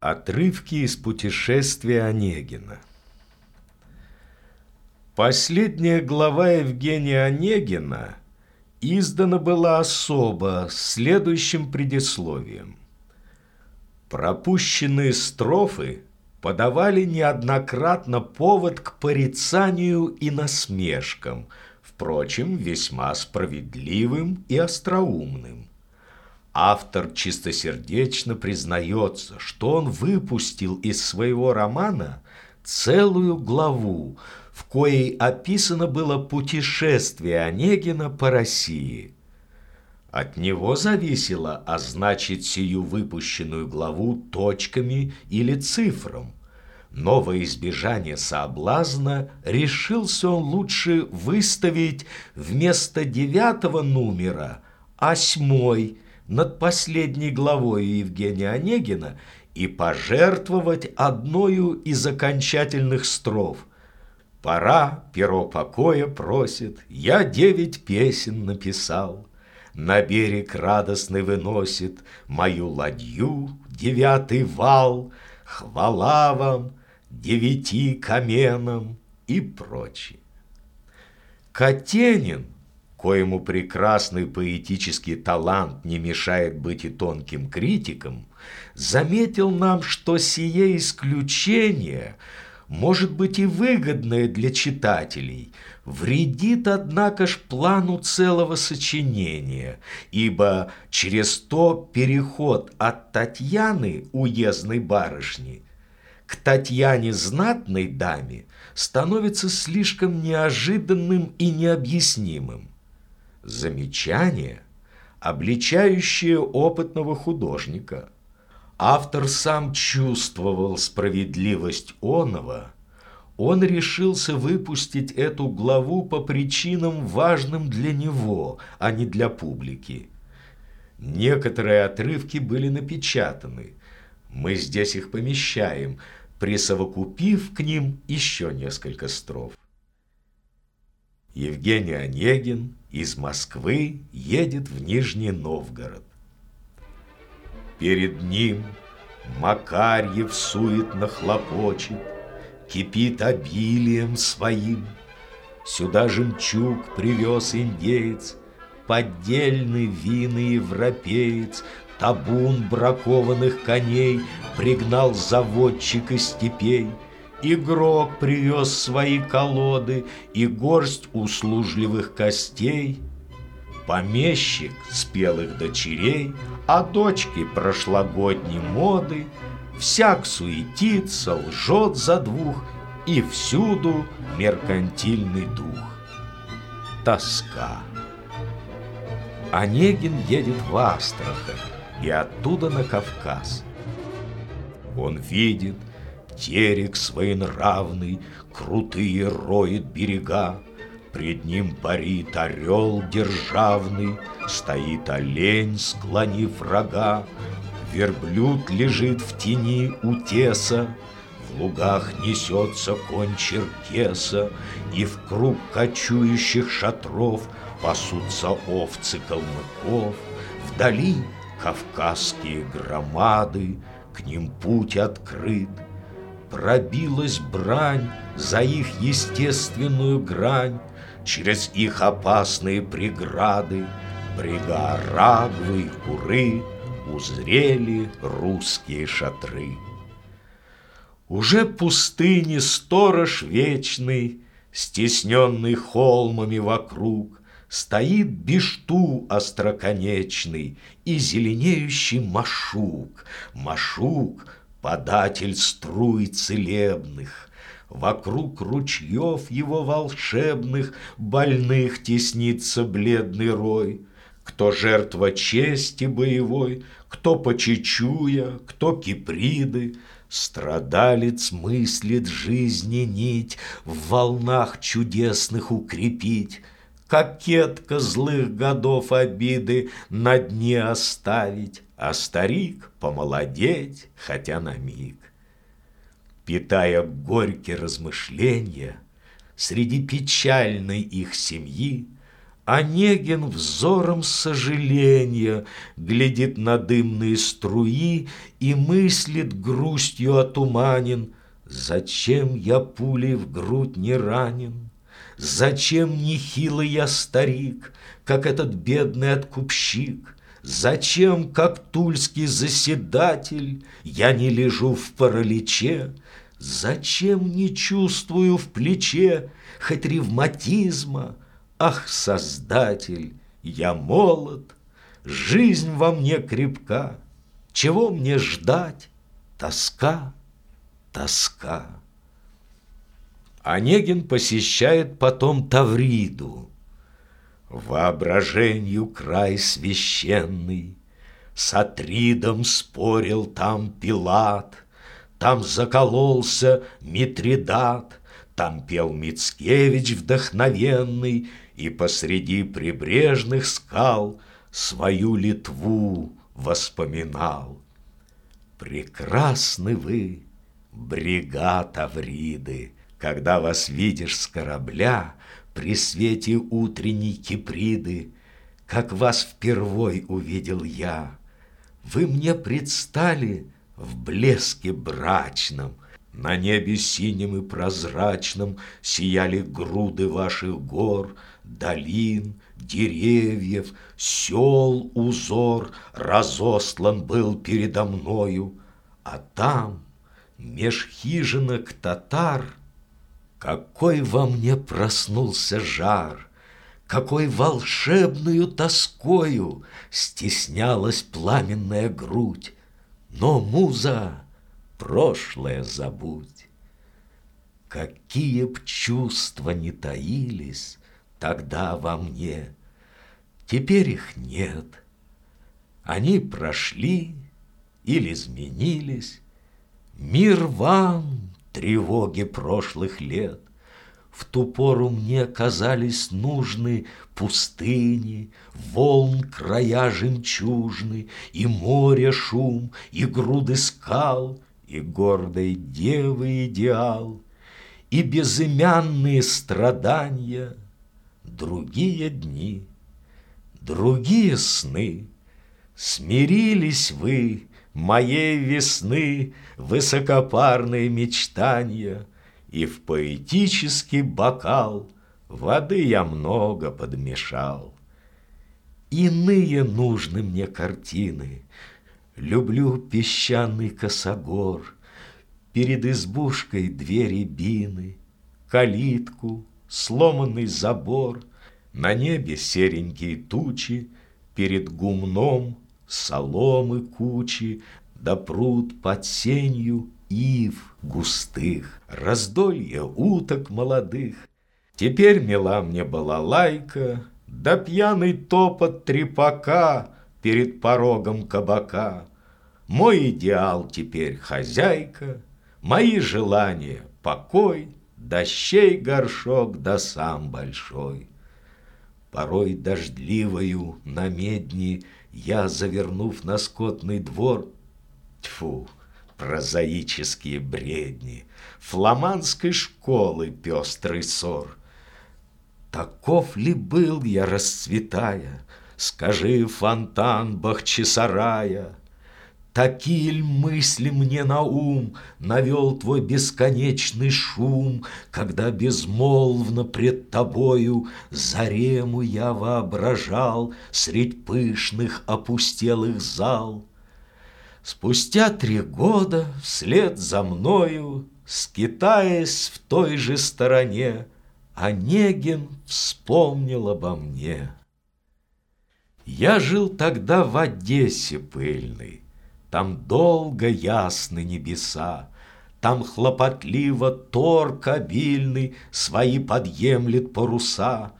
Отрывки из путешествия Онегина Последняя глава Евгения Онегина издана была особо следующим предисловием. Пропущенные строфы подавали неоднократно повод к порицанию и насмешкам, впрочем, весьма справедливым и остроумным. Автор чистосердечно признается, что он выпустил из своего романа целую главу, в коей описано было путешествие Онегина по России. От него зависело означить сию выпущенную главу точками или цифром. Но во избежание соблазна решился он лучше выставить вместо девятого номера осьмой – над последней главой Евгения Онегина и пожертвовать одною из окончательных строф. Пора, перо покоя просит, я девять песен написал. На берег радостный выносит мою ладью девятый вал, Хвала вам, девяти каменам и прочее. Катенин – коему прекрасный поэтический талант не мешает быть и тонким критиком, заметил нам, что сие исключение может быть и выгодное для читателей, вредит, однако ж, плану целого сочинения, ибо через то переход от Татьяны, уездной барышни, к Татьяне знатной даме становится слишком неожиданным и необъяснимым замечание, обличающее опытного художника. Автор сам чувствовал справедливость оного, он решился выпустить эту главу по причинам, важным для него, а не для публики. Некоторые отрывки были напечатаны. Мы здесь их помещаем, присовокупив к ним еще несколько строф. Евгений Онегин из Москвы едет в Нижний Новгород. Перед ним Макарьев суетно хлопочет, Кипит обилием своим. Сюда жемчуг привез индеец, Поддельный винный европеец, Табун бракованных коней Пригнал заводчик из степей — Игрок привез свои колоды и горсть услужливых костей. Помещик спелых дочерей, а дочки прошлогодней моды, Всяк суетится, лжет за двух, и всюду меркантильный дух. Тоска. Онегин едет в Астрахань и оттуда на Кавказ. Он видит, Терек своенравный, крутые роет берега, Пред ним парит орел державный, Стоит олень, склонив рога, Верблюд лежит в тени утеса, В лугах несется конь черкеса, И в круг кочующих шатров Пасутся овцы калмыков. Вдали кавказские громады, К ним путь открыт, Пробилась брань за их естественную грань, Через их опасные преграды Брега Рагвы и Куры Узрели русские шатры. Уже пустыни сторож вечный, Стесненный холмами вокруг, Стоит Бишту остроконечный И зеленеющий Машук. Машук — податель струй целебных, Вокруг ручьев его волшебных Больных теснится бледный рой. Кто жертва чести боевой, Кто почечуя, кто киприды, Страдалец мыслит жизни нить В волнах чудесных укрепить, Кокетка злых годов обиды На дне оставить, а старик помолодеть, хотя на миг. Питая горькие размышления, среди печальной их семьи, Онегин взором сожаления Глядит на дымные струи И мыслит грустью отуманен, Зачем я пулей в грудь не ранен? Зачем нехилый я старик, Как этот бедный откупщик? Зачем, как тульский заседатель, Я не лежу в параличе? Зачем не чувствую в плече Хоть ревматизма, Ах, Создатель, я молод, Жизнь во мне крепка, Чего мне ждать? Тоска, тоска. Онегин посещает потом Тавриду. Воображению край священный, С Атридом спорил там Пилат, Там закололся Митридат, Там пел Мицкевич вдохновенный, и посреди прибрежных скал Свою Литву воспоминал. Прекрасны вы, бригад Авриды, Когда вас видишь с корабля При свете утренней Киприды, Как вас впервой увидел я. Вы мне предстали в блеске брачном, На небе синим и прозрачном Сияли груды ваших гор — долин, деревьев, сел узор разослан был передо мною, а там, меж хижинок татар, какой во мне проснулся жар, какой волшебную тоскою стеснялась пламенная грудь. Но, муза, прошлое забудь. Какие б чувства не таились, тогда во мне. Теперь их нет. Они прошли или изменились. Мир вам, тревоги прошлых лет. В ту пору мне казались нужны Пустыни, волн края жемчужны, И море шум, и груды скал, И гордой девы идеал, И безымянные страдания — другие дни, другие сны. Смирились вы, моей весны, высокопарные мечтания, И в поэтический бокал воды я много подмешал. Иные нужны мне картины, Люблю песчаный косогор, Перед избушкой двери бины, Калитку, сломанный забор, на небе серенькие тучи, Перед гумном соломы кучи, Да пруд под сенью ив густых, Раздолье уток молодых. Теперь мила мне была лайка, Да пьяный топот трепака Перед порогом кабака. Мой идеал теперь хозяйка, Мои желания — покой, Дощей горшок да сам большой. Порой дождливою на медни Я, завернув на скотный двор, Тьфу, прозаические бредни, Фламандской школы пестрый ссор. Таков ли был я, расцветая, Скажи, фонтан Бахчисарая, Такие мысли мне на ум Навел твой бесконечный шум, Когда безмолвно пред тобою Зарему я воображал Средь пышных опустелых зал. Спустя три года вслед за мною, Скитаясь в той же стороне, Онегин вспомнил обо мне. Я жил тогда в Одессе пыльной, там долго ясны небеса, Там хлопотливо торг обильный Свои подъемлет паруса,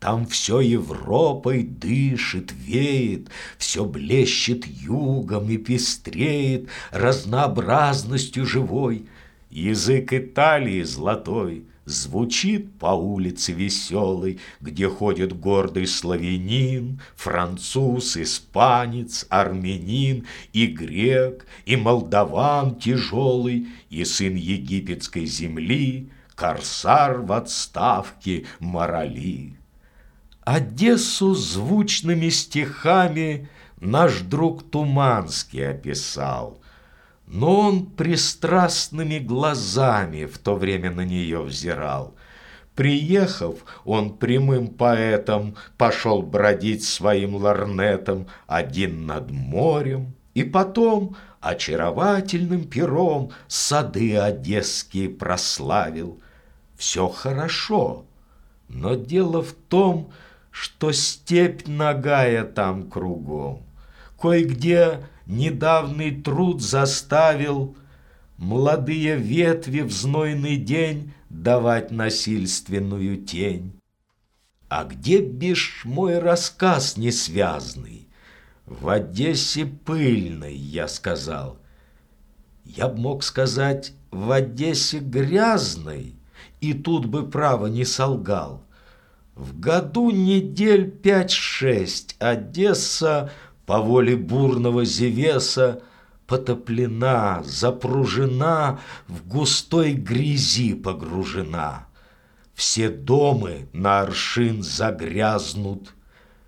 Там все Европой дышит, веет, Все блещет югом и пестреет Разнообразностью живой, Язык Италии золотой — Звучит по улице веселой, Где ходит гордый славянин, Француз, испанец, армянин, И грек, и молдаван тяжелый, И сын египетской земли, Корсар в отставке Морали. Одессу звучными стихами Наш друг Туманский описал, Но он пристрастными глазами В то время на нее взирал. Приехав, он прямым поэтом Пошел бродить своим ларнетом Один над морем, и потом очаровательным пером Сады одесские прославил. Все хорошо, но дело в том, Что степь нагая там кругом. Кое-где недавний труд заставил Молодые ветви в знойный день Давать насильственную тень. А где бишь мой рассказ несвязный? В Одессе пыльной, я сказал. Я б мог сказать, в Одессе грязной, и тут бы право не солгал. В году недель пять-шесть Одесса по воле бурного Зевеса потоплена, запружена, в густой грязи погружена. Все домы на аршин загрязнут,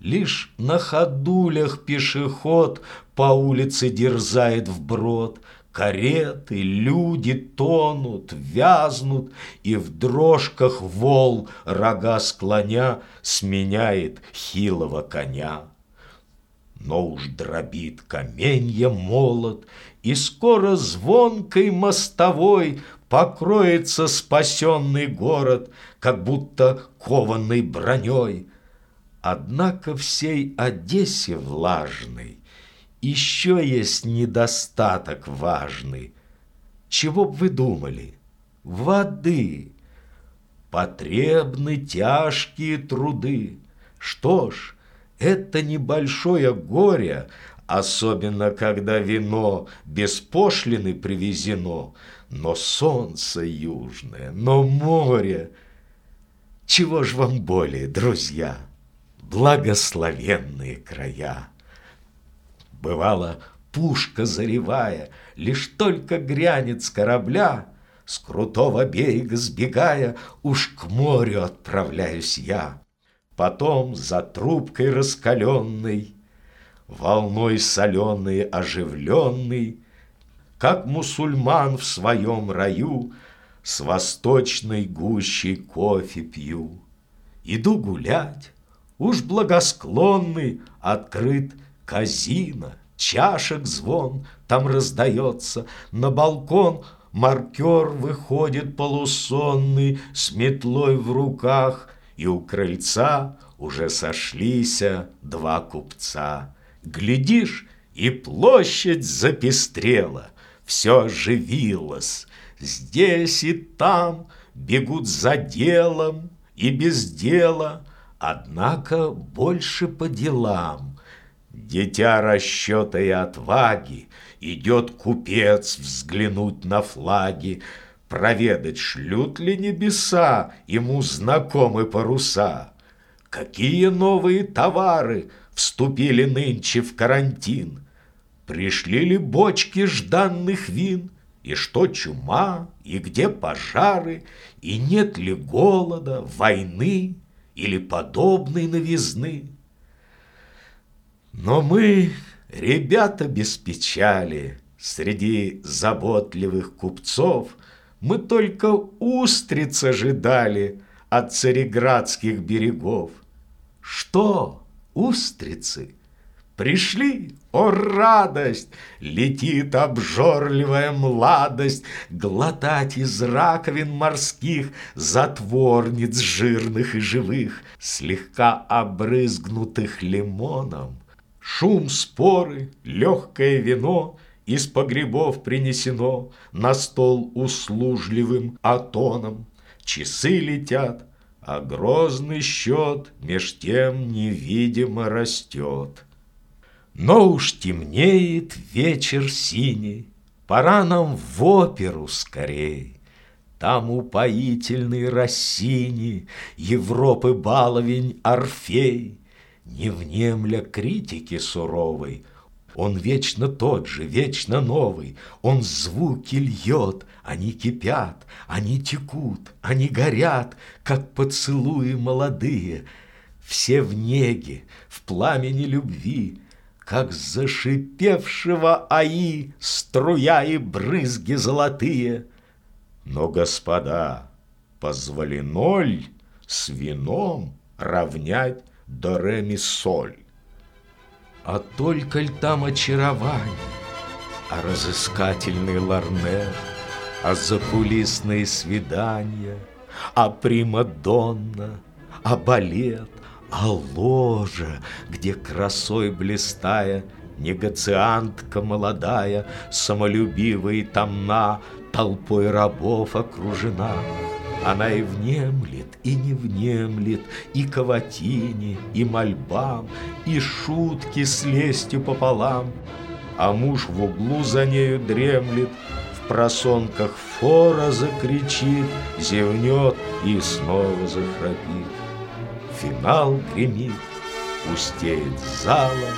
Лишь на ходулях пешеход По улице дерзает вброд, Кареты, люди тонут, вязнут, И в дрожках вол, рога склоня, Сменяет хилого коня. Но уж дробит каменья молот, И скоро звонкой мостовой Покроется спасенный город, Как будто кованной броней. Однако всей Одессе влажной Еще есть недостаток важный. Чего б вы думали? Воды. Потребны тяжкие труды. Что ж, это небольшое горе, Особенно, когда вино без пошлины привезено, Но солнце южное, но море. Чего ж вам более, друзья? благословенные края. Бывало, пушка заревая, лишь только грянет с корабля, с крутого берега сбегая, уж к морю отправляюсь я. Потом за трубкой раскаленной, волной соленой оживленный, как мусульман в своем раю, с восточной гущей кофе пью. Иду гулять, Уж благосклонный открыт казина, Чашек звон там раздается, На балкон маркер выходит полусонный С метлой в руках, и у крыльца Уже сошлися два купца. Глядишь, и площадь запестрела, Все оживилось, здесь и там Бегут за делом и без дела — Однако больше по делам. Дитя расчета и отваги, Идет купец взглянуть на флаги, Проведать, шлют ли небеса Ему знакомы паруса. Какие новые товары Вступили нынче в карантин? Пришли ли бочки жданных вин? И что чума, и где пожары, И нет ли голода, войны? или подобной новизны. Но мы, ребята без печали, среди заботливых купцов, мы только устриц ожидали от цареградских берегов. Что, устрицы? Пришли, о радость! Летит обжорливая младость Глотать из раковин морских Затворниц жирных и живых, Слегка обрызгнутых лимоном. Шум споры, легкое вино Из погребов принесено На стол услужливым атоном. Часы летят, а грозный счет Меж тем невидимо растет. Но уж темнеет вечер синий, Пора нам в оперу скорей. Там упоительный Россини, Европы баловень Орфей. Не внемля критики суровой, Он вечно тот же, вечно новый, Он звуки льет, они кипят, Они текут, они горят, Как поцелуи молодые — все в неге, в пламени любви, Как зашипевшего аи струя и брызги золотые. Но, господа, позволено ль с вином равнять до ре соль? А только ль там очарование, а разыскательный ларнет, а закулисные свидания, а примадонна, а балет, а ложа, где красой блистая Негациантка молодая, самолюбивая и томна, Толпой рабов окружена. Она и внемлет, и не внемлет, И каватине, и мольбам, И шутки с лестью пополам. А муж в углу за нею дремлет, В просонках фора закричит, Зевнет и снова захрапит. Финал гремит, пустеет зала,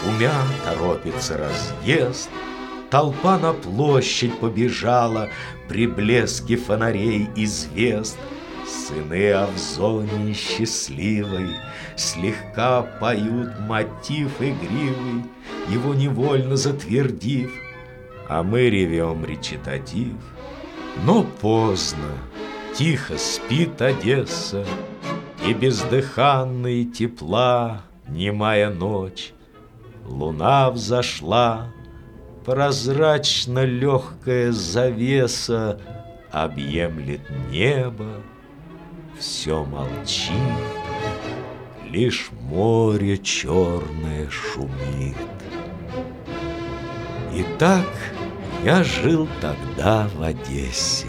Шумя торопится разъезд, Толпа на площадь побежала При блеске фонарей и звезд. Сыны Авзонии счастливой Слегка поют мотив игривый, Его невольно затвердив, А мы ревем речитатив. Но поздно, тихо спит Одесса, и бездыханной тепла Немая ночь, луна взошла, Прозрачно легкая завеса Объемлет небо, все молчит, Лишь море черное шумит. И так я жил тогда в Одессе.